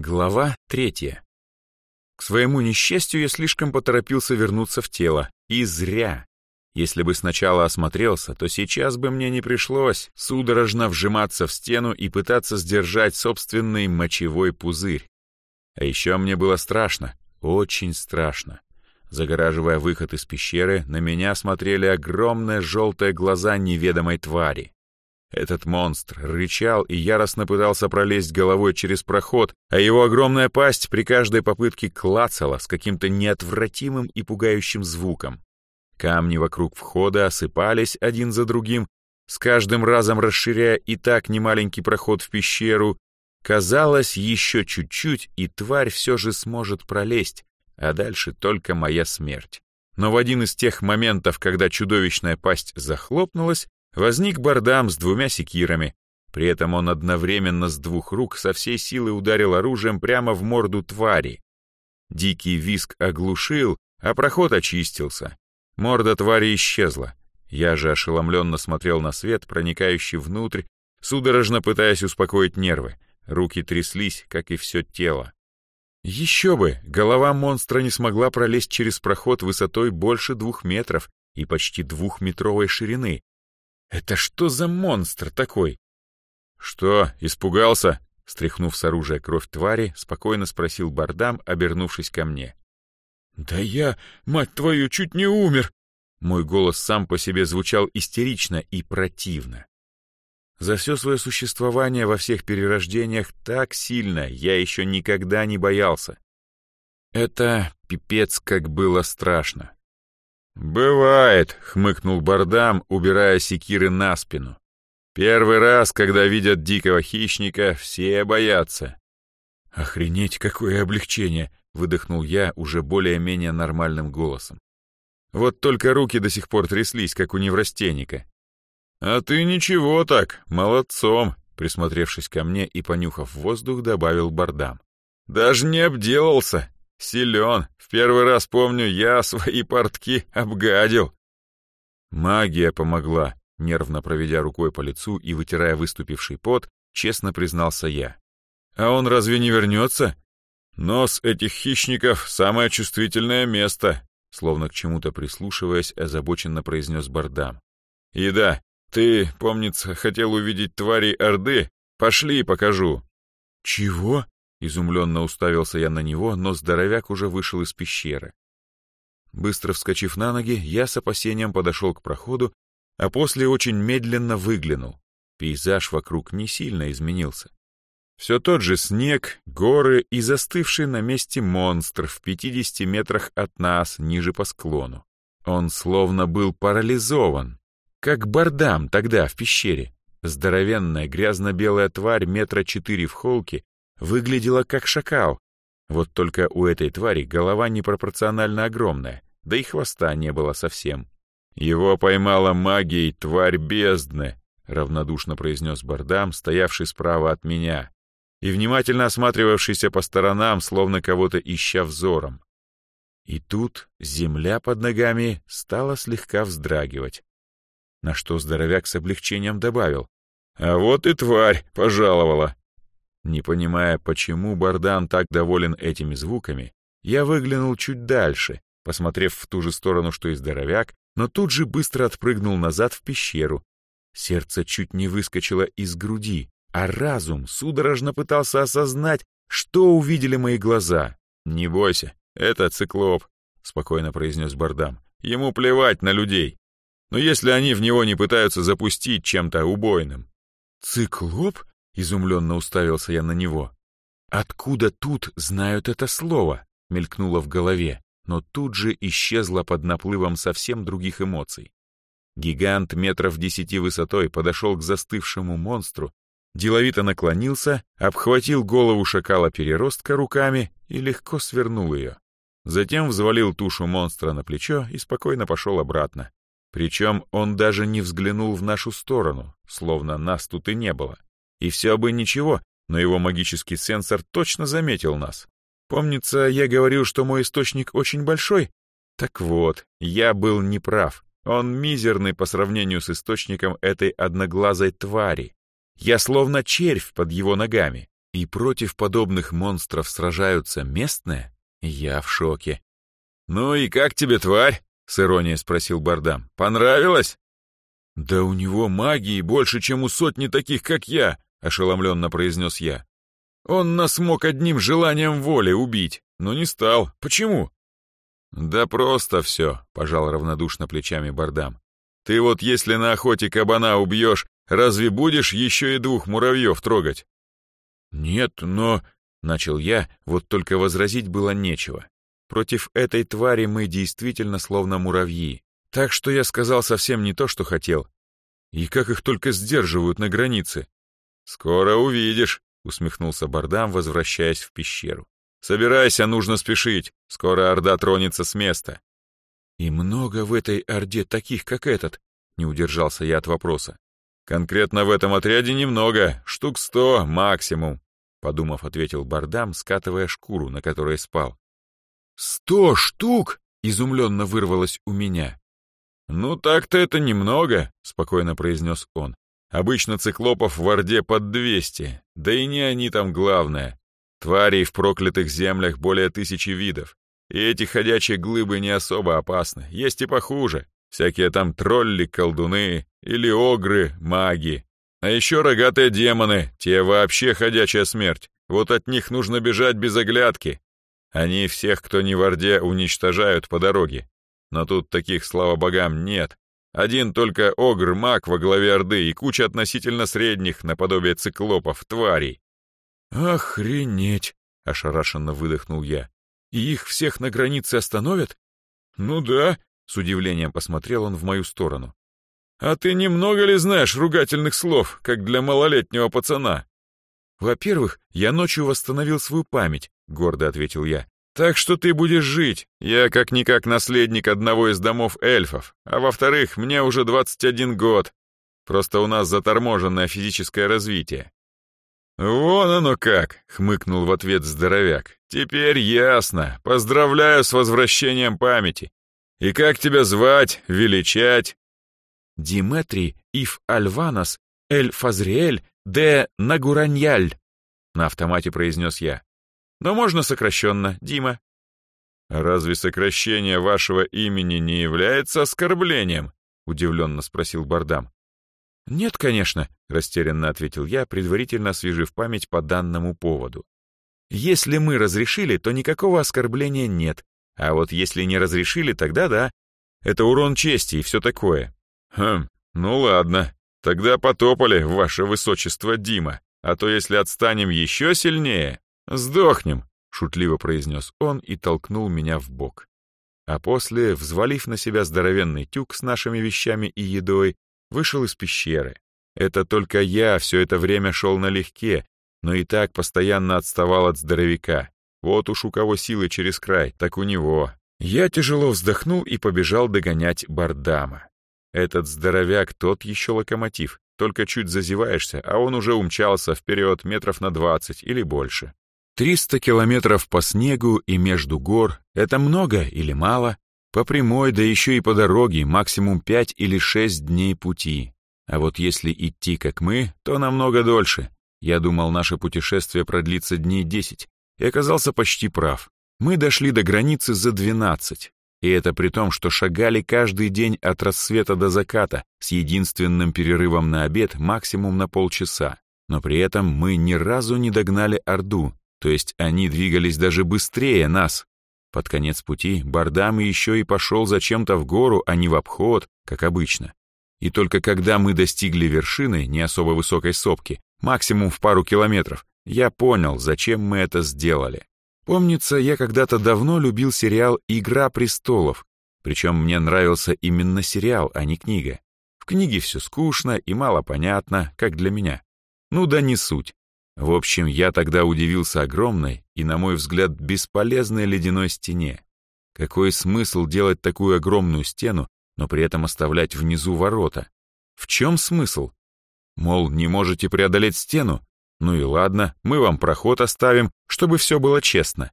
Глава третья. К своему несчастью я слишком поторопился вернуться в тело. И зря. Если бы сначала осмотрелся, то сейчас бы мне не пришлось судорожно вжиматься в стену и пытаться сдержать собственный мочевой пузырь. А еще мне было страшно, очень страшно. Загораживая выход из пещеры, на меня смотрели огромные желтые глаза неведомой твари. Этот монстр рычал и яростно пытался пролезть головой через проход, а его огромная пасть при каждой попытке клацала с каким-то неотвратимым и пугающим звуком. Камни вокруг входа осыпались один за другим, с каждым разом расширяя и так немаленький проход в пещеру. Казалось, еще чуть-чуть, и тварь все же сможет пролезть, а дальше только моя смерть. Но в один из тех моментов, когда чудовищная пасть захлопнулась, Возник бардам с двумя секирами. При этом он одновременно с двух рук со всей силы ударил оружием прямо в морду твари. Дикий виск оглушил, а проход очистился. Морда твари исчезла. Я же ошеломленно смотрел на свет, проникающий внутрь, судорожно пытаясь успокоить нервы. Руки тряслись, как и все тело. Еще бы, голова монстра не смогла пролезть через проход высотой больше двух метров и почти двухметровой ширины, это что за монстр такой? Что, испугался? Стряхнув с оружия кровь твари, спокойно спросил Бардам, обернувшись ко мне. «Да я, мать твою, чуть не умер!» Мой голос сам по себе звучал истерично и противно. За все свое существование во всех перерождениях так сильно я еще никогда не боялся. Это пипец как было страшно. «Бывает», — хмыкнул Бардам, убирая секиры на спину. «Первый раз, когда видят дикого хищника, все боятся». «Охренеть, какое облегчение!» — выдохнул я уже более-менее нормальным голосом. Вот только руки до сих пор тряслись, как у неврастенника. «А ты ничего так, молодцом!» — присмотревшись ко мне и понюхав воздух, добавил Бардам. «Даже не обделался, Силен. В первый раз, помню, я свои портки обгадил. Магия помогла, нервно проведя рукой по лицу и вытирая выступивший пот, честно признался я. А он разве не вернется? Нос этих хищников — самое чувствительное место, словно к чему-то прислушиваясь, озабоченно произнес Бардам. И да, ты, помнится, хотел увидеть твари Орды? Пошли, покажу. Чего? Изумленно уставился я на него, но здоровяк уже вышел из пещеры. Быстро вскочив на ноги, я с опасением подошел к проходу, а после очень медленно выглянул. Пейзаж вокруг не сильно изменился. Все тот же снег, горы и застывший на месте монстр в 50 метрах от нас, ниже по склону. Он словно был парализован, как бардам тогда в пещере. Здоровенная грязно-белая тварь метра четыре в холке выглядела как шакал. Вот только у этой твари голова непропорционально огромная, да и хвоста не было совсем. «Его поймала магией тварь бездны», — равнодушно произнес Бардам, стоявший справа от меня, и внимательно осматривавшийся по сторонам, словно кого-то ища взором. И тут земля под ногами стала слегка вздрагивать. На что здоровяк с облегчением добавил. «А вот и тварь пожаловала. Не понимая, почему Бардан так доволен этими звуками, я выглянул чуть дальше, посмотрев в ту же сторону, что и здоровяк, но тут же быстро отпрыгнул назад в пещеру. Сердце чуть не выскочило из груди, а разум судорожно пытался осознать, что увидели мои глаза. «Не бойся, это циклоп», — спокойно произнес Бардам. «Ему плевать на людей. Но если они в него не пытаются запустить чем-то убойным». «Циклоп?» Изумленно уставился я на него. «Откуда тут знают это слово?» — мелькнуло в голове, но тут же исчезло под наплывом совсем других эмоций. Гигант метров десяти высотой подошел к застывшему монстру, деловито наклонился, обхватил голову шакала-переростка руками и легко свернул ее. Затем взвалил тушу монстра на плечо и спокойно пошел обратно. Причем он даже не взглянул в нашу сторону, словно нас тут и не было. И все бы ничего, но его магический сенсор точно заметил нас. Помнится, я говорил, что мой источник очень большой? Так вот, я был неправ. Он мизерный по сравнению с источником этой одноглазой твари. Я словно червь под его ногами. И против подобных монстров сражаются местные? Я в шоке. «Ну и как тебе, тварь?» — с иронией спросил Бардам. «Понравилось?» «Да у него магии больше, чем у сотни таких, как я», — ошеломленно произнес я. «Он нас мог одним желанием воли убить, но не стал. Почему?» «Да просто все», — пожал равнодушно плечами Бардам. «Ты вот если на охоте кабана убьешь, разве будешь еще и двух муравьев трогать?» «Нет, но...» — начал я, вот только возразить было нечего. Против этой твари мы действительно словно муравьи. Так что я сказал совсем не то, что хотел. И как их только сдерживают на границе. «Скоро увидишь», — усмехнулся Бардам, возвращаясь в пещеру. «Собирайся, нужно спешить. Скоро Орда тронется с места». «И много в этой Орде таких, как этот?» — не удержался я от вопроса. «Конкретно в этом отряде немного, штук сто максимум», — подумав, ответил Бардам, скатывая шкуру, на которой спал. «Сто штук!» — изумленно вырвалось у меня. «Ну так-то это немного», — спокойно произнес он. «Обычно циклопов в Орде под двести, да и не они там главное. Тварей в проклятых землях более тысячи видов. И эти ходячие глыбы не особо опасны, есть и похуже. Всякие там тролли, колдуны или огры, маги. А еще рогатые демоны, те вообще ходячая смерть. Вот от них нужно бежать без оглядки, они всех, кто не в Орде, уничтожают по дороге. Но тут таких, слава богам, нет. Один только Огр-маг во главе Орды и куча относительно средних, наподобие циклопов, тварей. «Охренеть!» — ошарашенно выдохнул я. «И их всех на границе остановят?» «Ну да», — с удивлением посмотрел он в мою сторону. «А ты немного ли знаешь ругательных слов, как для малолетнего пацана?» «Во-первых, я ночью восстановил свою память», — гордо ответил я. «Так что ты будешь жить. Я как-никак наследник одного из домов эльфов. А во-вторых, мне уже 21 год. Просто у нас заторможенное физическое развитие». «Вон оно как!» — хмыкнул в ответ здоровяк. «Теперь ясно. Поздравляю с возвращением памяти. И как тебя звать, величать?» «Диметрий Ив Альванос Эль Фазриэль де Нагураньяль», — на автомате произнес я. «Но можно сокращенно, Дима». «Разве сокращение вашего имени не является оскорблением?» — удивленно спросил Бардам. «Нет, конечно», — растерянно ответил я, предварительно освежив память по данному поводу. «Если мы разрешили, то никакого оскорбления нет, а вот если не разрешили, тогда да. Это урон чести и все такое». «Хм, ну ладно», Тогда потопали, ваше высочество Дима, а то если отстанем еще сильнее, сдохнем, шутливо произнес он и толкнул меня в бок. А после, взвалив на себя здоровенный тюк с нашими вещами и едой, вышел из пещеры. Это только я все это время шел налегке, но и так постоянно отставал от здоровяка. Вот уж у кого силы через край, так у него. Я тяжело вздохнул и побежал догонять Бардама. Этот здоровяк тот еще локомотив, только чуть зазеваешься, а он уже умчался вперед метров на двадцать или больше. Триста километров по снегу и между гор — это много или мало? По прямой, да еще и по дороге, максимум пять или шесть дней пути. А вот если идти как мы, то намного дольше. Я думал, наше путешествие продлится дней десять, и оказался почти прав. Мы дошли до границы за двенадцать. И это при том, что шагали каждый день от рассвета до заката, с единственным перерывом на обед максимум на полчаса. Но при этом мы ни разу не догнали Орду, то есть они двигались даже быстрее нас. Под конец пути Бардам еще и пошел зачем-то в гору, а не в обход, как обычно. И только когда мы достигли вершины не особо высокой сопки, максимум в пару километров, я понял, зачем мы это сделали. Помнится, я когда-то давно любил сериал «Игра престолов», причем мне нравился именно сериал, а не книга. В книге все скучно и мало понятно, как для меня. Ну да не суть. В общем, я тогда удивился огромной и, на мой взгляд, бесполезной ледяной стене. Какой смысл делать такую огромную стену, но при этом оставлять внизу ворота? В чем смысл? Мол, не можете преодолеть стену? Ну и ладно, мы вам проход оставим, чтобы все было честно.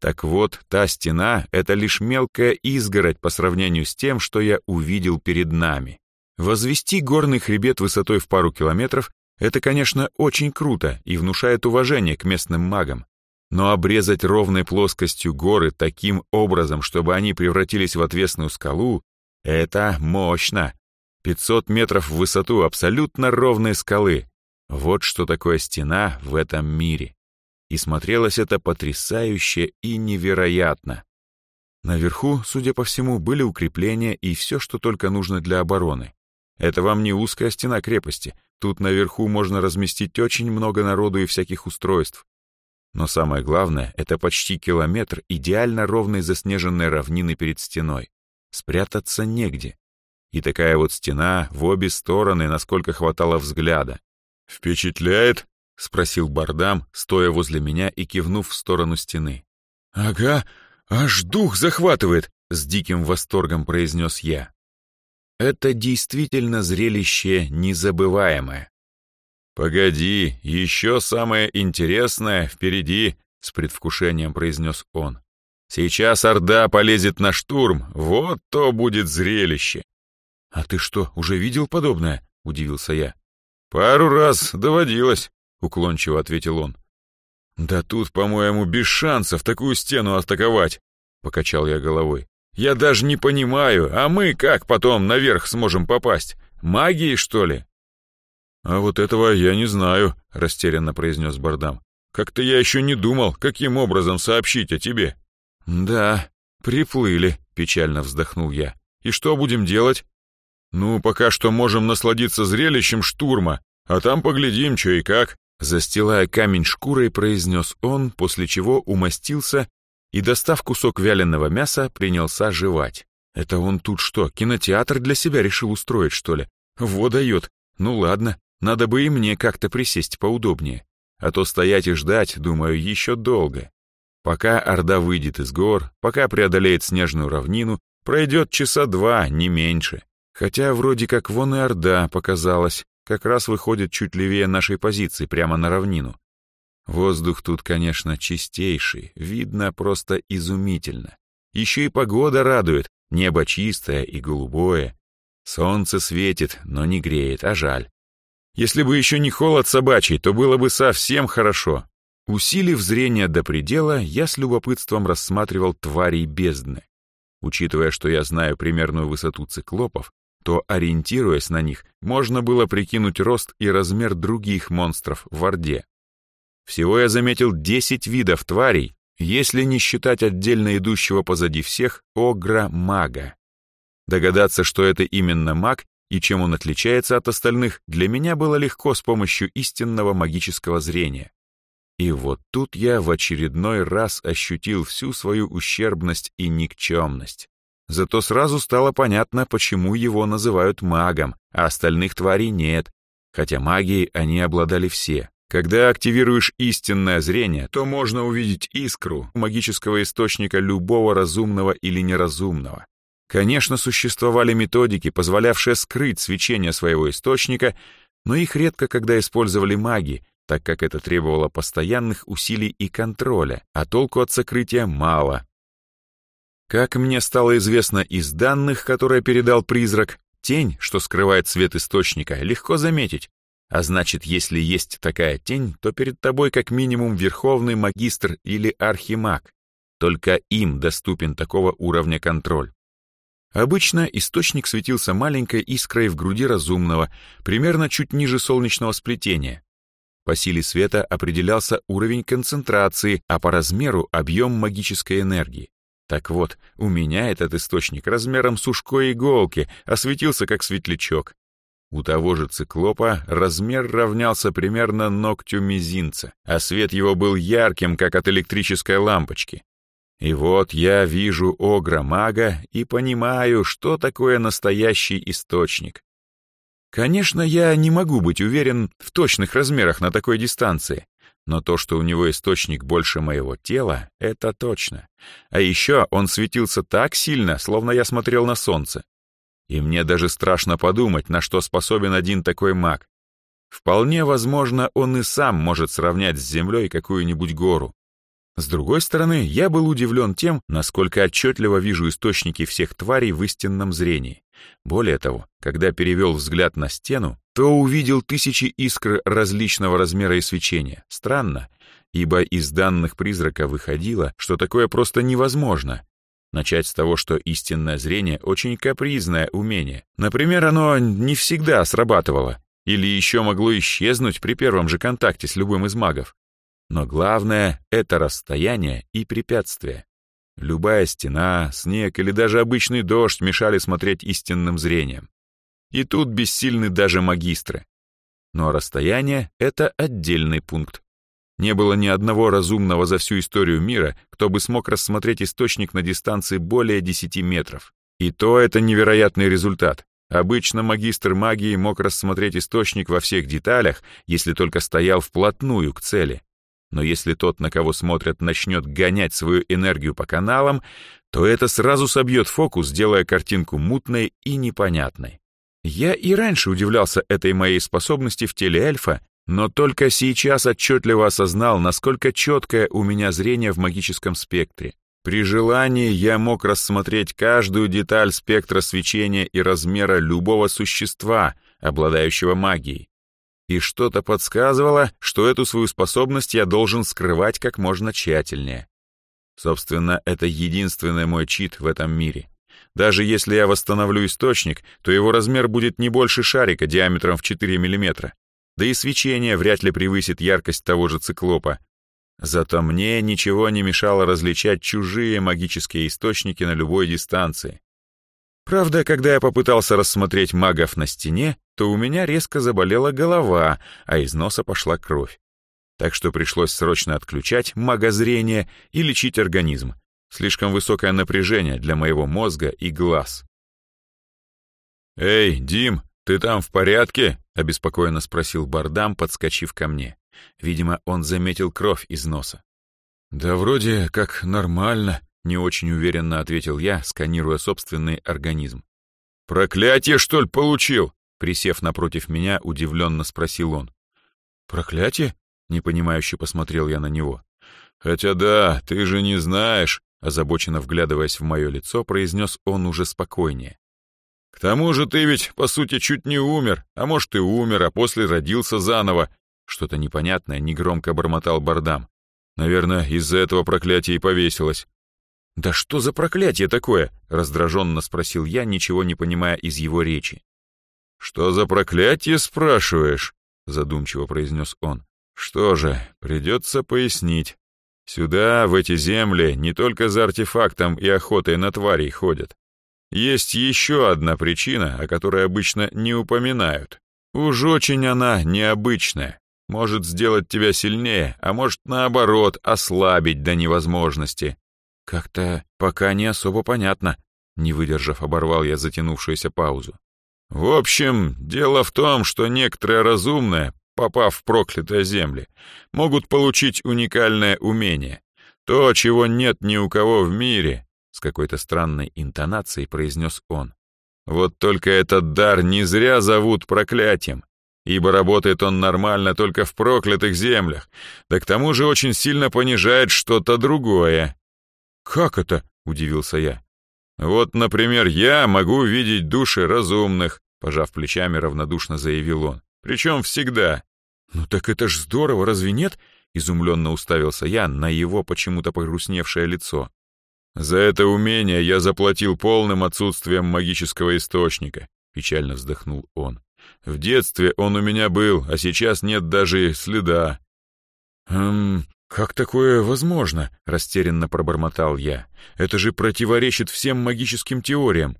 Так вот, та стена — это лишь мелкая изгородь по сравнению с тем, что я увидел перед нами. Возвести горный хребет высотой в пару километров Это, конечно, очень круто и внушает уважение к местным магам. Но обрезать ровной плоскостью горы таким образом, чтобы они превратились в отвесную скалу, это мощно. 500 метров в высоту абсолютно ровной скалы. Вот что такое стена в этом мире. И смотрелось это потрясающе и невероятно. Наверху, судя по всему, были укрепления и все, что только нужно для обороны. Это вам не узкая стена крепости. Тут наверху можно разместить очень много народу и всяких устройств. Но самое главное, это почти километр идеально ровной заснеженной равнины перед стеной. Спрятаться негде. И такая вот стена в обе стороны, насколько хватало взгляда. «Впечатляет?» — спросил Бардам, стоя возле меня и кивнув в сторону стены. «Ага, аж дух захватывает!» — с диким восторгом произнес я. Это действительно зрелище незабываемое. «Погоди, еще самое интересное впереди», — с предвкушением произнес он. «Сейчас Орда полезет на штурм, вот то будет зрелище». «А ты что, уже видел подобное?» — удивился я. «Пару раз доводилось», — уклончиво ответил он. «Да тут, по-моему, без шансов такую стену атаковать», — покачал я головой. Я даже не понимаю, а мы как потом наверх сможем попасть? Магией, что ли?» «А вот этого я не знаю», — растерянно произнес Бардам. «Как-то я еще не думал, каким образом сообщить о тебе». «Да, приплыли», — печально вздохнул я. «И что будем делать?» «Ну, пока что можем насладиться зрелищем штурма, а там поглядим, что и как», застилая камень шкурой, произнес он, после чего умастился и, достав кусок вяленого мяса, принялся жевать. Это он тут что, кинотеатр для себя решил устроить, что ли? Во дает. Ну ладно, надо бы и мне как-то присесть поудобнее. А то стоять и ждать, думаю, еще долго. Пока Орда выйдет из гор, пока преодолеет снежную равнину, пройдет часа два, не меньше. Хотя вроде как вон и Орда показалась, как раз выходит чуть левее нашей позиции, прямо на равнину. Воздух тут, конечно, чистейший, видно просто изумительно. Еще и погода радует, небо чистое и голубое. Солнце светит, но не греет, а жаль. Если бы еще не холод собачий, то было бы совсем хорошо. Усилив зрение до предела, я с любопытством рассматривал тварей бездны. Учитывая, что я знаю примерную высоту циклопов, то, ориентируясь на них, можно было прикинуть рост и размер других монстров в Орде. Всего я заметил 10 видов тварей, если не считать отдельно идущего позади всех огра-мага. Догадаться, что это именно маг и чем он отличается от остальных, для меня было легко с помощью истинного магического зрения. И вот тут я в очередной раз ощутил всю свою ущербность и никчемность. Зато сразу стало понятно, почему его называют магом, а остальных тварей нет, хотя магией они обладали все. Когда активируешь истинное зрение, то можно увидеть искру магического источника любого разумного или неразумного. Конечно, существовали методики, позволявшие скрыть свечение своего источника, но их редко когда использовали маги, так как это требовало постоянных усилий и контроля, а толку от сокрытия мало. Как мне стало известно из данных, которые передал призрак, тень, что скрывает свет источника, легко заметить, а значит, если есть такая тень, то перед тобой как минимум верховный магистр или архимаг. Только им доступен такого уровня контроль. Обычно источник светился маленькой искрой в груди разумного, примерно чуть ниже солнечного сплетения. По силе света определялся уровень концентрации, а по размеру — объем магической энергии. Так вот, у меня этот источник размером с ушко иголки осветился как светлячок, у того же циклопа размер равнялся примерно ногтю мизинца, а свет его был ярким, как от электрической лампочки. И вот я вижу огра-мага и понимаю, что такое настоящий источник. Конечно, я не могу быть уверен в точных размерах на такой дистанции, но то, что у него источник больше моего тела, это точно. А еще он светился так сильно, словно я смотрел на солнце. И мне даже страшно подумать, на что способен один такой маг. Вполне возможно, он и сам может сравнять с землей какую-нибудь гору. С другой стороны, я был удивлен тем, насколько отчетливо вижу источники всех тварей в истинном зрении. Более того, когда перевел взгляд на стену, то увидел тысячи искр различного размера и свечения. Странно, ибо из данных призрака выходило, что такое просто невозможно. Начать с того, что истинное зрение — очень капризное умение. Например, оно не всегда срабатывало, или еще могло исчезнуть при первом же контакте с любым из магов. Но главное — это расстояние и препятствие. Любая стена, снег или даже обычный дождь мешали смотреть истинным зрением. И тут бессильны даже магистры. Но расстояние — это отдельный пункт. Не было ни одного разумного за всю историю мира, кто бы смог рассмотреть источник на дистанции более 10 метров. И то это невероятный результат. Обычно магистр магии мог рассмотреть источник во всех деталях, если только стоял вплотную к цели. Но если тот, на кого смотрят, начнет гонять свою энергию по каналам, то это сразу собьет фокус, делая картинку мутной и непонятной. Я и раньше удивлялся этой моей способности в теле эльфа, но только сейчас отчетливо осознал, насколько четкое у меня зрение в магическом спектре. При желании я мог рассмотреть каждую деталь спектра свечения и размера любого существа, обладающего магией и что-то подсказывало, что эту свою способность я должен скрывать как можно тщательнее. Собственно, это единственный мой чит в этом мире. Даже если я восстановлю источник, то его размер будет не больше шарика диаметром в 4 мм. Да и свечение вряд ли превысит яркость того же циклопа. Зато мне ничего не мешало различать чужие магические источники на любой дистанции. Правда, когда я попытался рассмотреть магов на стене, то у меня резко заболела голова, а из носа пошла кровь. Так что пришлось срочно отключать магозрение и лечить организм. Слишком высокое напряжение для моего мозга и глаз. «Эй, Дим, ты там в порядке?» — обеспокоенно спросил Бардам, подскочив ко мне. Видимо, он заметил кровь из носа. «Да вроде как нормально», не очень уверенно ответил я, сканируя собственный организм. «Проклятие, что ли, получил?» Присев напротив меня, удивленно спросил он. «Проклятие?» — непонимающе посмотрел я на него. «Хотя да, ты же не знаешь», — озабоченно вглядываясь в мое лицо, произнес он уже спокойнее. «К тому же ты ведь, по сути, чуть не умер, а может и умер, а после родился заново». Что-то непонятное негромко бормотал Бардам. Наверное, из-за этого проклятие и повесилось. «Да что за проклятие такое?» — раздраженно спросил я, ничего не понимая из его речи. «Что за проклятие, спрашиваешь?» — задумчиво произнес он. «Что же, придется пояснить. Сюда, в эти земли, не только за артефактом и охотой на тварей ходят. Есть еще одна причина, о которой обычно не упоминают. Уж очень она необычная. Может сделать тебя сильнее, а может, наоборот, ослабить до невозможности. «Как-то пока не особо понятно», — не выдержав, оборвал я затянувшуюся паузу. «В общем, дело в том, что некоторые разумные, попав в проклятые земли, могут получить уникальное умение. То, чего нет ни у кого в мире», — с какой-то странной интонацией произнес он. «Вот только этот дар не зря зовут проклятием, ибо работает он нормально только в проклятых землях, да к тому же очень сильно понижает что-то другое, «Как это?» — удивился я. «Вот, например, я могу видеть души разумных», — пожав плечами, равнодушно заявил он. «Причем всегда». «Ну так это ж здорово, разве нет?» — изумленно уставился я на его почему-то погрустневшее лицо. «За это умение я заплатил полным отсутствием магического источника», — печально вздохнул он. «В детстве он у меня был, а сейчас нет даже следа». «Хм, «Как такое возможно?» — растерянно пробормотал я. «Это же противоречит всем магическим теориям».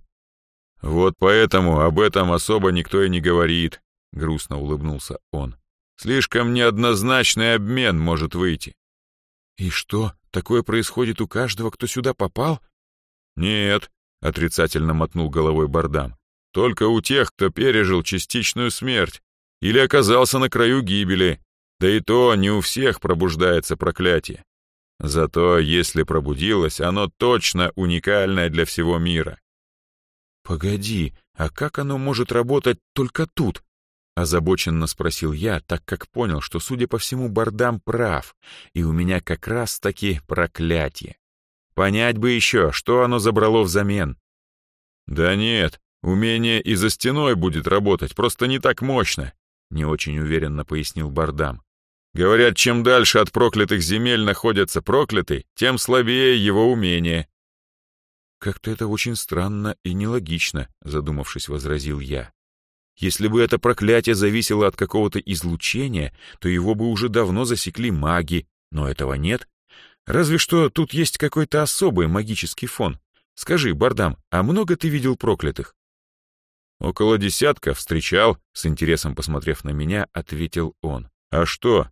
«Вот поэтому об этом особо никто и не говорит», — грустно улыбнулся он. «Слишком неоднозначный обмен может выйти». «И что, такое происходит у каждого, кто сюда попал?» «Нет», — отрицательно мотнул головой Бардам. «Только у тех, кто пережил частичную смерть или оказался на краю гибели. Да и то не у всех пробуждается проклятие. Зато если пробудилось, оно точно уникальное для всего мира. Погоди, а как оно может работать только тут? Озабоченно спросил я, так как понял, что, судя по всему, Бардам прав, и у меня как раз-таки проклятие. Понять бы еще, что оно забрало взамен. «Да нет, умение и за стеной будет работать, просто не так мощно», не очень уверенно пояснил Бардам. «Говорят, чем дальше от проклятых земель находятся проклятый, тем слабее его умение». «Как-то это очень странно и нелогично», задумавшись, возразил я. Если бы это проклятие зависело от какого-то излучения, то его бы уже давно засекли маги, но этого нет. Разве что тут есть какой-то особый магический фон. Скажи, Бардам, а много ты видел проклятых? Около десятка встречал, с интересом посмотрев на меня, ответил он. А что?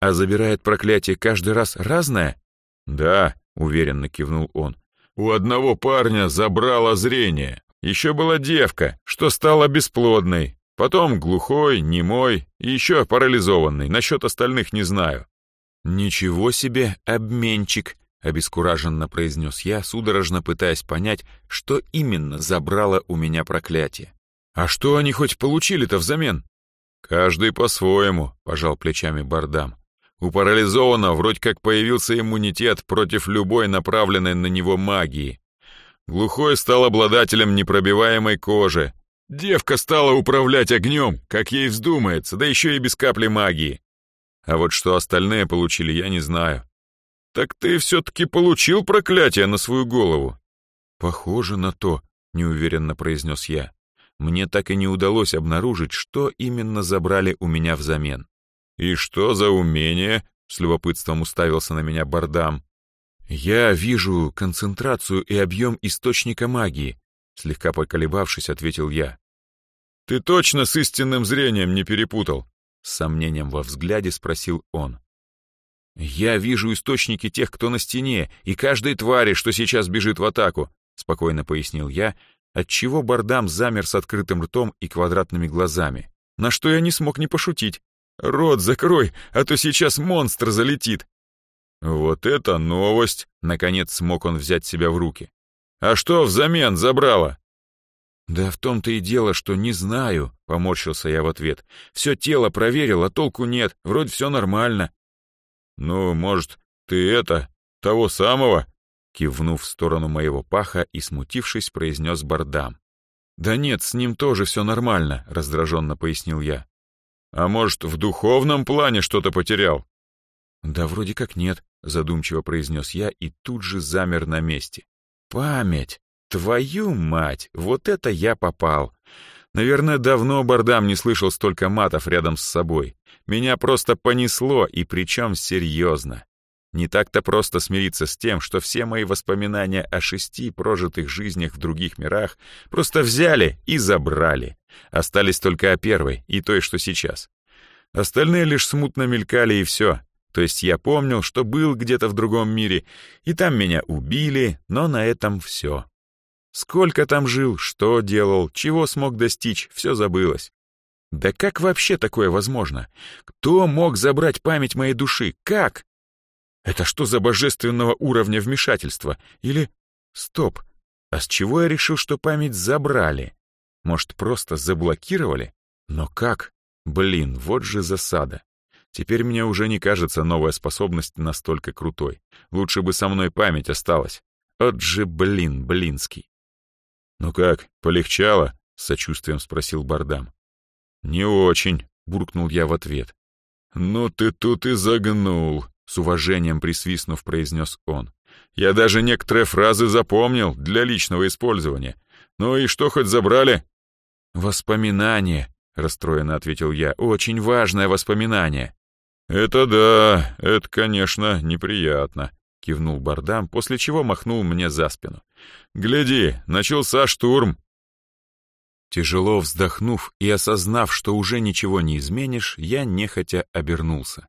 А забирает проклятие каждый раз разное? Да, уверенно кивнул он. У одного парня забрало зрение, еще была девка, что стала бесплодной, потом глухой, немой и еще парализованный, насчет остальных не знаю. «Ничего себе, обменчик!» — обескураженно произнес я, судорожно пытаясь понять, что именно забрало у меня проклятие. «А что они хоть получили-то взамен?» «Каждый по-своему», — пожал плечами Бардам. «У парализованного вроде как появился иммунитет против любой направленной на него магии. Глухой стал обладателем непробиваемой кожи. Девка стала управлять огнем, как ей вздумается, да еще и без капли магии. А вот что остальные получили, я не знаю. Так ты все-таки получил проклятие на свою голову? Похоже на то, неуверенно произнес я. Мне так и не удалось обнаружить, что именно забрали у меня взамен. И что за умение? С любопытством уставился на меня Бардам. «Я вижу концентрацию и объем источника магии», слегка поколебавшись, ответил я. «Ты точно с истинным зрением не перепутал?» С сомнением во взгляде спросил он. «Я вижу источники тех, кто на стене, и каждой твари, что сейчас бежит в атаку», спокойно пояснил я, отчего Бардам замер с открытым ртом и квадратными глазами, на что я не смог не пошутить. «Рот закрой, а то сейчас монстр залетит!» «Вот это новость!» — наконец смог он взять себя в руки. «А что взамен забрала?» «Да в том-то и дело, что не знаю», — поморщился я в ответ. «Все тело проверил, а толку нет, вроде все нормально». «Ну, может, ты это, того самого?» Кивнув в сторону моего паха и смутившись, произнес Бардам. «Да нет, с ним тоже все нормально», — раздраженно пояснил я. «А может, в духовном плане что-то потерял?» «Да вроде как нет», — задумчиво произнес я и тут же замер на месте. «Память! Твою мать! Вот это я попал! Наверное, давно Бардам не слышал столько матов рядом с собой. Меня просто понесло, и причем серьезно. Не так-то просто смириться с тем, что все мои воспоминания о шести прожитых жизнях в других мирах просто взяли и забрали. Остались только о первой и той, что сейчас. Остальные лишь смутно мелькали, и все. То есть я помнил, что был где-то в другом мире, и там меня убили, но на этом все. Сколько там жил, что делал, чего смог достичь, все забылось. Да как вообще такое возможно? Кто мог забрать память моей души? Как? Это что за божественного уровня вмешательства? Или... Стоп, а с чего я решил, что память забрали? Может, просто заблокировали? Но как? Блин, вот же засада. Теперь мне уже не кажется новая способность настолько крутой. Лучше бы со мной память осталась. От же блин, блинский. «Ну как, полегчало?» — с сочувствием спросил Бардам. «Не очень», — буркнул я в ответ. «Ну ты тут и загнул», — с уважением присвистнув, произнес он. «Я даже некоторые фразы запомнил для личного использования. Ну и что хоть забрали?» «Воспоминания», — расстроенно ответил я. «Очень важное воспоминание». «Это да, это, конечно, неприятно», — кивнул Бардам, после чего махнул мне за спину. «Гляди, начался штурм». Тяжело вздохнув и осознав, что уже ничего не изменишь, я нехотя обернулся.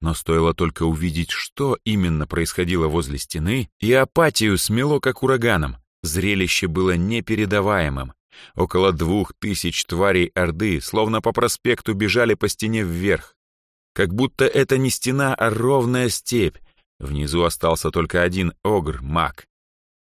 Но стоило только увидеть, что именно происходило возле стены, и апатию смело как ураганом. Зрелище было непередаваемым. Около двух тысяч тварей Орды, словно по проспекту, бежали по стене вверх, как будто это не стена, а ровная степь. Внизу остался только один огр, маг.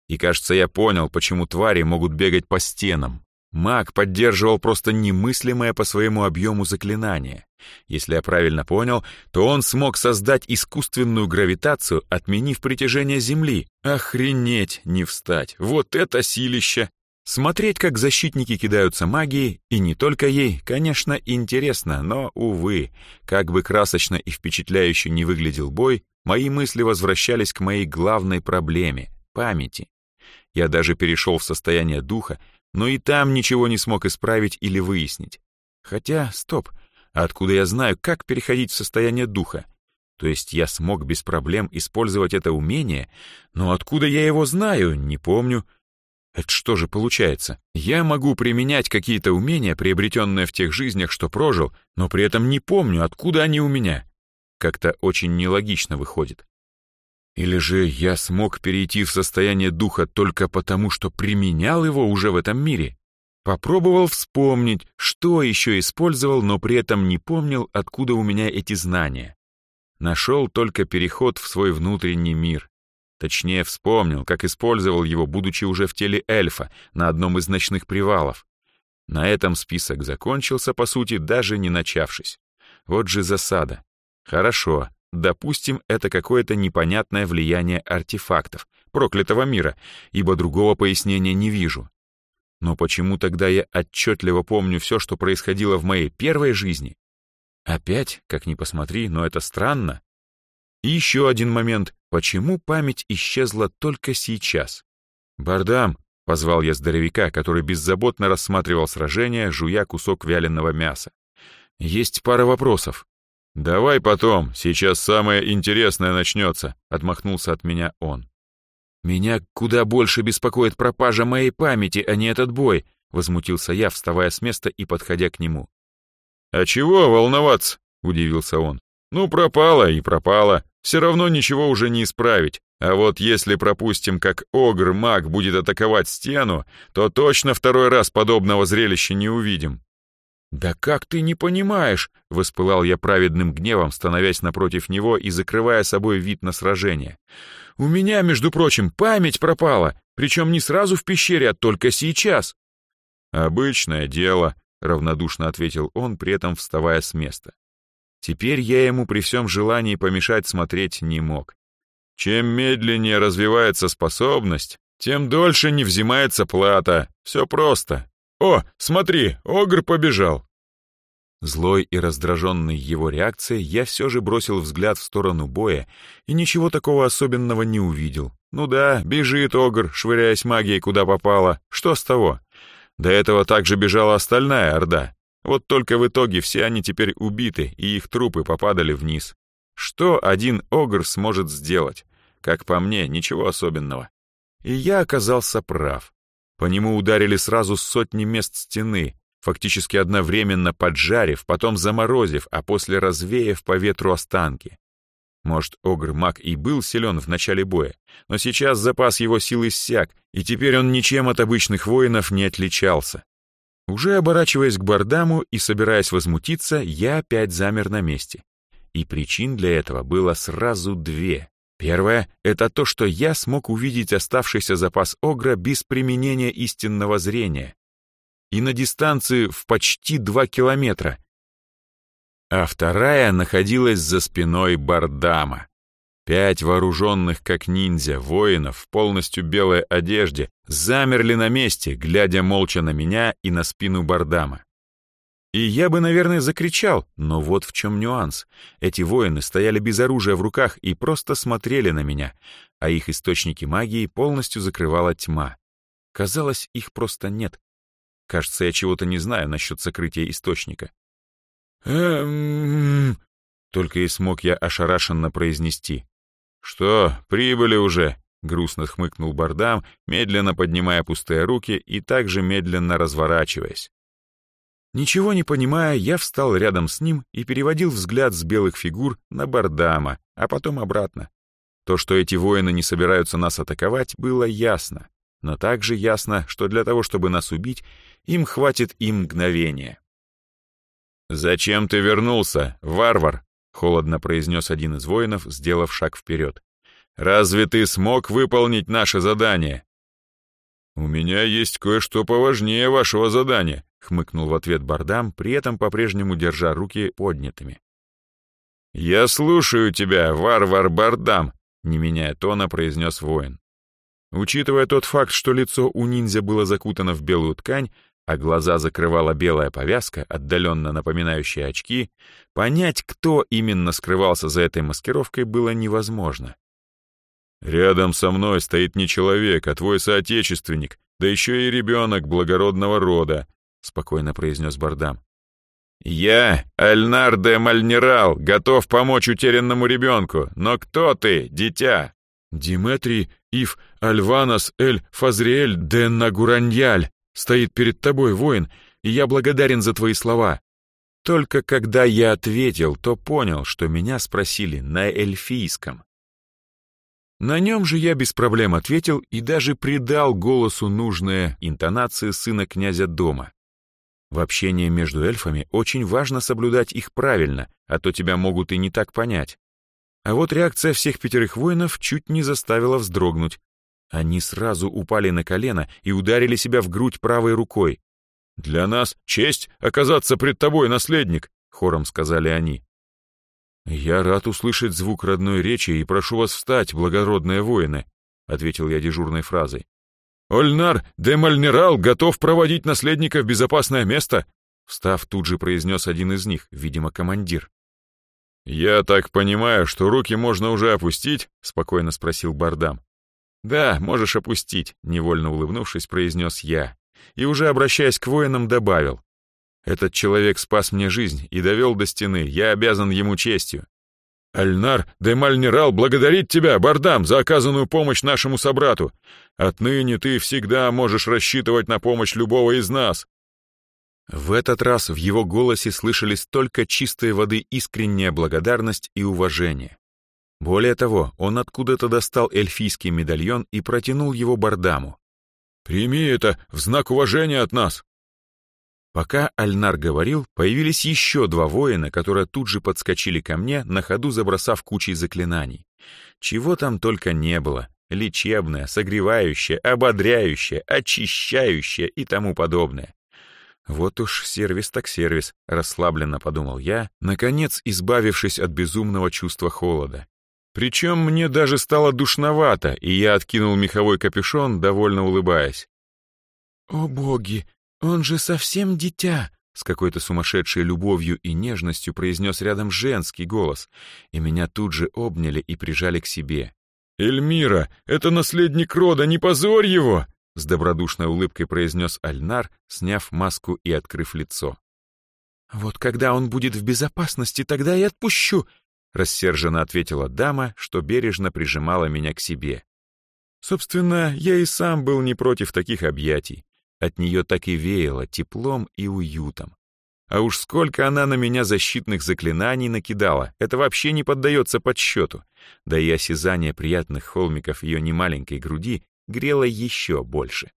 И кажется, я понял, почему твари могут бегать по стенам. Маг поддерживал просто немыслимое по своему объему заклинание. Если я правильно понял, то он смог создать искусственную гравитацию, отменив притяжение Земли. Охренеть, не встать. Вот это силище! Смотреть, как защитники кидаются магией, и не только ей, конечно, интересно, но, увы, как бы красочно и впечатляюще не выглядел бой, мои мысли возвращались к моей главной проблеме — памяти. Я даже перешел в состояние духа, но и там ничего не смог исправить или выяснить. Хотя, стоп, откуда я знаю, как переходить в состояние духа? То есть я смог без проблем использовать это умение, но откуда я его знаю, не помню. Это что же получается? Я могу применять какие-то умения, приобретенные в тех жизнях, что прожил, но при этом не помню, откуда они у меня. Как-то очень нелогично выходит. Или же я смог перейти в состояние духа только потому, что применял его уже в этом мире? Попробовал вспомнить, что еще использовал, но при этом не помнил, откуда у меня эти знания. Нашел только переход в свой внутренний мир. Точнее, вспомнил, как использовал его, будучи уже в теле эльфа, на одном из ночных привалов. На этом список закончился, по сути, даже не начавшись. Вот же засада. Хорошо, Допустим, это какое-то непонятное влияние артефактов, проклятого мира, ибо другого пояснения не вижу. Но почему тогда я отчетливо помню все, что происходило в моей первой жизни? Опять, как ни посмотри, но это странно. И еще один момент. Почему память исчезла только сейчас? «Бардам», — позвал я здоровяка, который беззаботно рассматривал сражение, жуя кусок вяленого мяса. «Есть пара вопросов». «Давай потом, сейчас самое интересное начнется», — отмахнулся от меня он. «Меня куда больше беспокоит пропажа моей памяти, а не этот бой», — возмутился я, вставая с места и подходя к нему. «А чего волноваться?» — удивился он. «Ну, пропало и пропало. Все равно ничего уже не исправить. А вот если пропустим, как огр-маг будет атаковать стену, то точно второй раз подобного зрелища не увидим. «Да как ты не понимаешь?» — воспылал я праведным гневом, становясь напротив него и закрывая собой вид на сражение. «У меня, между прочим, память пропала, причем не сразу в пещере, а только сейчас». «Обычное дело», — равнодушно ответил он, при этом вставая с места. Теперь я ему при всем желании помешать смотреть не мог. Чем медленнее развивается способность, тем дольше не взимается плата. Все просто. «О, смотри, Огр побежал!» Злой и раздраженный его реакцией, я все же бросил взгляд в сторону боя и ничего такого особенного не увидел. Ну да, бежит Огр, швыряясь магией куда попало. Что с того? До этого также бежала остальная Орда. Вот только в итоге все они теперь убиты, и их трупы попадали вниз. Что один Огр сможет сделать? Как по мне, ничего особенного. И я оказался прав. По нему ударили сразу сотни мест стены, фактически одновременно поджарив, потом заморозив, а после развеяв по ветру останки. Может, Огр-маг и был силен в начале боя, но сейчас запас его сил иссяк, и теперь он ничем от обычных воинов не отличался. Уже оборачиваясь к Бардаму и собираясь возмутиться, я опять замер на месте. И причин для этого было сразу две. Первое — это то, что я смог увидеть оставшийся запас Огра без применения истинного зрения и на дистанции в почти два километра. А вторая находилась за спиной Бардама. Пять вооруженных, как ниндзя, воинов в полностью белой одежде замерли на месте, глядя молча на меня и на спину Бардама. И я бы, наверное, закричал, но вот в чем нюанс. Эти воины стояли без оружия в руках и просто смотрели на меня, а их источники магии полностью закрывала тьма. Казалось, их просто нет. Кажется, я чего-то не знаю насчет сокрытия источника. «Эм...» Только и смог я ошарашенно произнести. «Что, прибыли уже?» — грустно хмыкнул Бардам, медленно поднимая пустые руки и также медленно разворачиваясь. Ничего не понимая, я встал рядом с ним и переводил взгляд с белых фигур на Бардама, а потом обратно. То, что эти воины не собираются нас атаковать, было ясно. Но также ясно, что для того, чтобы нас убить, им хватит и мгновения. «Зачем ты вернулся, варвар?» — холодно произнес один из воинов, сделав шаг вперед. «Разве ты смог выполнить наше задание?» «У меня есть кое-что поважнее вашего задания», — хмыкнул в ответ Бардам, при этом по-прежнему держа руки поднятыми. «Я слушаю тебя, варвар Бардам», — не меняя тона, произнес воин. Учитывая тот факт, что лицо у ниндзя было закутано в белую ткань, а глаза закрывала белая повязка, отдаленно напоминающая очки, понять, кто именно скрывался за этой маскировкой, было невозможно. «Рядом со мной стоит не человек, а твой соотечественник, да еще и ребенок благородного рода», — спокойно произнес Бардам. «Я, Альнар де Мальнирал, готов помочь утерянному ребенку, но кто ты, дитя?» «Диметрий Ив Альванас Эль Фазриэль де Нагураньяль», стоит перед тобой, воин, и я благодарен за твои слова. Только когда я ответил, то понял, что меня спросили на эльфийском. На нем же я без проблем ответил и даже придал голосу нужные интонации сына князя дома. В общении между эльфами очень важно соблюдать их правильно, а то тебя могут и не так понять. А вот реакция всех пятерых воинов чуть не заставила вздрогнуть. Они сразу упали на колено и ударили себя в грудь правой рукой. «Для нас честь оказаться пред тобой, наследник!» — хором сказали они. «Я рад услышать звук родной речи и прошу вас встать, благородные воины», — ответил я дежурной фразой. «Ольнар де Мальнерал готов проводить наследника в безопасное место», встав, тут же произнес один из них, видимо, командир. «Я так понимаю, что руки можно уже опустить?» — спокойно спросил Бардам. «Да, можешь опустить», — невольно улыбнувшись, произнес я. И уже обращаясь к воинам, добавил. «Этот человек спас мне жизнь и довел до стены, я обязан ему честью». «Альнар де Мальнирал благодарит тебя, Бардам, за оказанную помощь нашему собрату. Отныне ты всегда можешь рассчитывать на помощь любого из нас». В этот раз в его голосе слышались только чистой воды искренняя благодарность и уважение. Более того, он откуда-то достал эльфийский медальон и протянул его Бардаму. «Прими это в знак уважения от нас!» Пока Альнар говорил, появились еще два воина, которые тут же подскочили ко мне, на ходу забросав кучей заклинаний. Чего там только не было. Лечебное, согревающее, ободряющее, очищающее и тому подобное. Вот уж сервис так сервис, расслабленно подумал я, наконец избавившись от безумного чувства холода. Причем мне даже стало душновато, и я откинул меховой капюшон, довольно улыбаясь. «О боги, он же совсем дитя!» С какой-то сумасшедшей любовью и нежностью произнес рядом женский голос, и меня тут же обняли и прижали к себе. «Эльмира, это наследник рода, не позорь его!» С добродушной улыбкой произнес Альнар, сняв маску и открыв лицо. «Вот когда он будет в безопасности, тогда и отпущу!» Рассерженно ответила дама, что бережно прижимала меня к себе. Собственно, я и сам был не против таких объятий. От нее так и веяло теплом и уютом. А уж сколько она на меня защитных заклинаний накидала, это вообще не поддается подсчету. Да и осязание приятных холмиков ее немаленькой груди грело еще больше.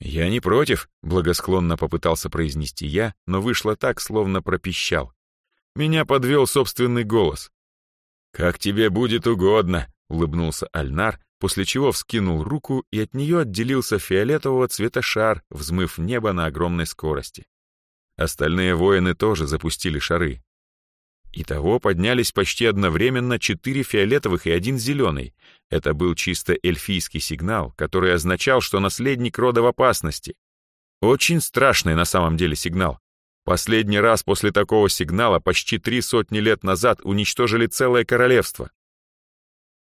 «Я не против», — благосклонно попытался произнести я, но вышло так, словно пропищал. Меня подвел собственный голос. «Как тебе будет угодно», — улыбнулся Альнар, после чего вскинул руку, и от нее отделился фиолетового цвета шар, взмыв небо на огромной скорости. Остальные воины тоже запустили шары. Итого поднялись почти одновременно четыре фиолетовых и один зеленый. Это был чисто эльфийский сигнал, который означал, что наследник рода в опасности. Очень страшный на самом деле сигнал. Последний раз после такого сигнала почти три сотни лет назад уничтожили целое королевство.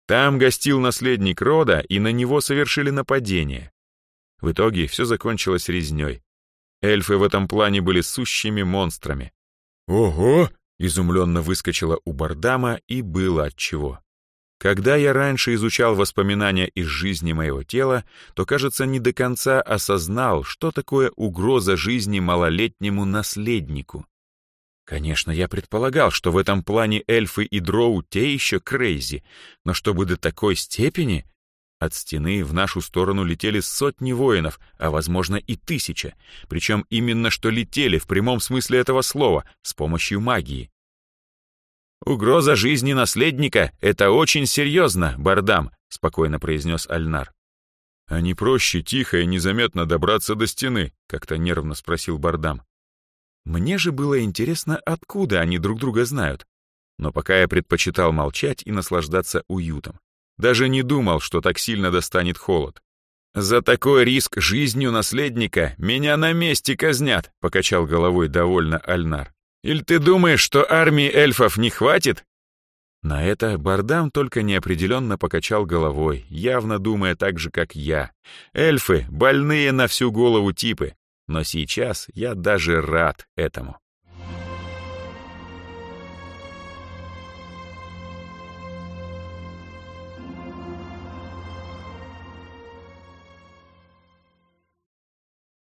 Там гостил наследник рода, и на него совершили нападение. В итоге все закончилось резней. Эльфы в этом плане были сущими монстрами. «Ого!» — изумленно выскочила у Бардама, и было отчего. Когда я раньше изучал воспоминания из жизни моего тела, то, кажется, не до конца осознал, что такое угроза жизни малолетнему наследнику. Конечно, я предполагал, что в этом плане эльфы и дроу те еще крейзи, но чтобы до такой степени... От стены в нашу сторону летели сотни воинов, а, возможно, и тысяча, причем именно что летели в прямом смысле этого слова, с помощью магии. «Угроза жизни наследника — это очень серьезно, Бардам», — спокойно произнес Альнар. «А не проще тихо и незаметно добраться до стены?» — как-то нервно спросил Бардам. Мне же было интересно, откуда они друг друга знают. Но пока я предпочитал молчать и наслаждаться уютом. Даже не думал, что так сильно достанет холод. «За такой риск жизнью наследника меня на месте казнят», — покачал головой довольно Альнар. «Или ты думаешь, что армии эльфов не хватит?» На это Бардам только неопределенно покачал головой, явно думая так же, как я. Эльфы — больные на всю голову типы, но сейчас я даже рад этому.